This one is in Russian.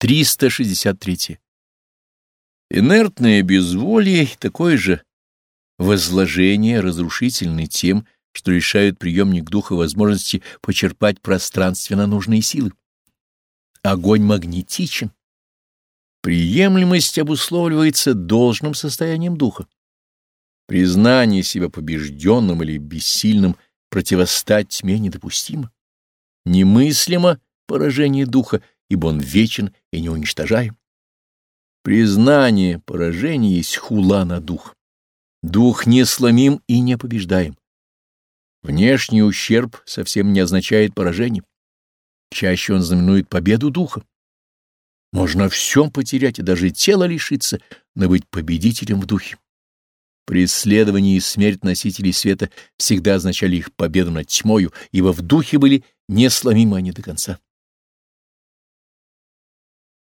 363. Инертное безволие — такое же возложение, разрушительное тем, что лишают приемник духа возможности почерпать пространственно нужные силы. Огонь магнетичен. Приемлемость обусловливается должным состоянием духа. Признание себя побежденным или бессильным противостать тьме недопустимо. Немыслимо поражение духа ибо он вечен и неуничтожаем. Признание поражения есть хула на дух. Дух не сломим и не побеждаем. Внешний ущерб совсем не означает поражение. Чаще он знаменует победу духа. Можно всем потерять и даже тело лишиться, но быть победителем в духе. Преследование и смерть носителей света всегда означали их победу над тьмою, ибо в духе были несломимы они до конца.